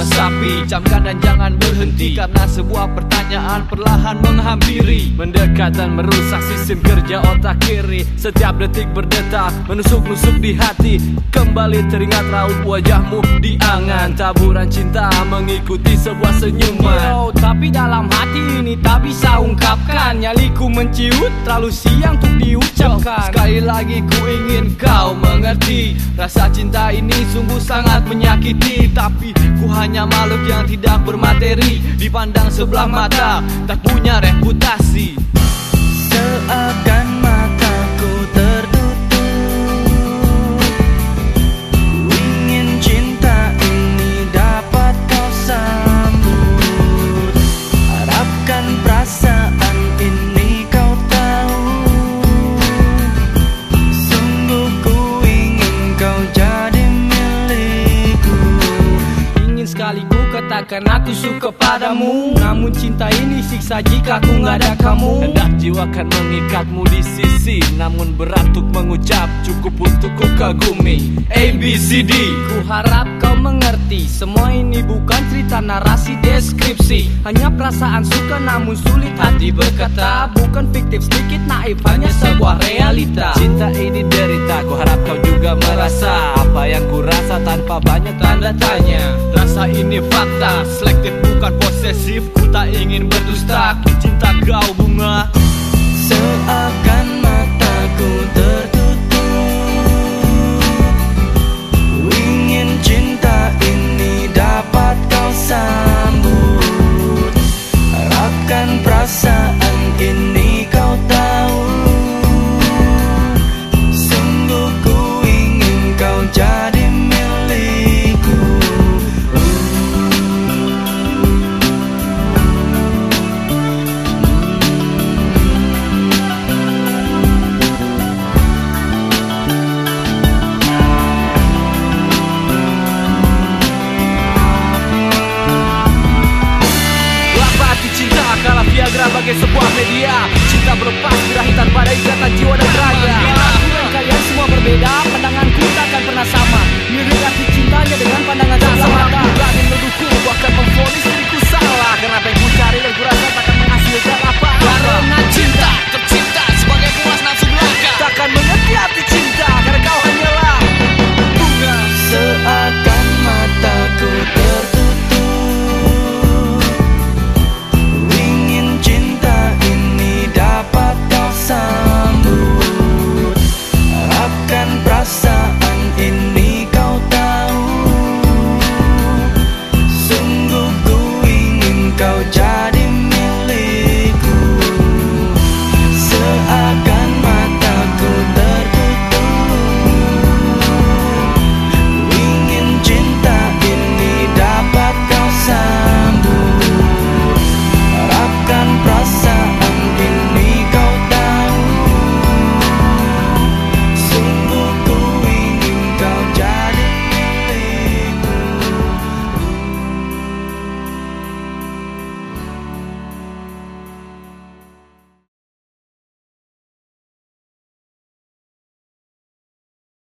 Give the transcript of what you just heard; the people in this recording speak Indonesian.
resapi Camkan dan jangan berhenti. Karena sebuah pertanyaan perlahan menghampiri. Mendekat dan merusak sistem kerja otak kiri. Setiap detik berdetak menusuk-nusuk di hati. Kembali teringat raut wajahmu di angan. Taburan cinta mengikuti sebuah senyuman. Yo, tapi dalam hati ini tak bisa ungkapkan. Nyaliku menciut terlalu siang untuk diucapkan Sekali lagi ku ingin kau mengerti. Rasa cinta ini sungguh sangat menyakiti. Tapi ku hanya makhluk yang tidak bermateri. Dipandang sebelah mata Tak punya reputasi. Seakan sekali ku katakan aku suka padamu. Namun cinta ini siksa jika ku nggak ada kamu. Hendak jiwa kan mengikatmu di sisi Namun berat untuk mengucap. Cukup untuk ku kagumi. A, B, C, D. Ku harap kau mengerti Semua ini bukan cerita narasi deskripsi. Hanya perasaan suka namun sulit hati berkata. Bukan fiktif sedikit naif hanya sebuah realita. Cinta ini derita Ku harap kau juga merasa. Apa yang ku rasa tanpa banyak tanda tanya Rasa ini fakta Selektif bukan posesif Ku tak ingin berdusta. Cinta kau bunga Viagra bagai sebuah media. Cinta berlepas birahi tanpa ada ikatan jiwa dan raga kalian semua berbeda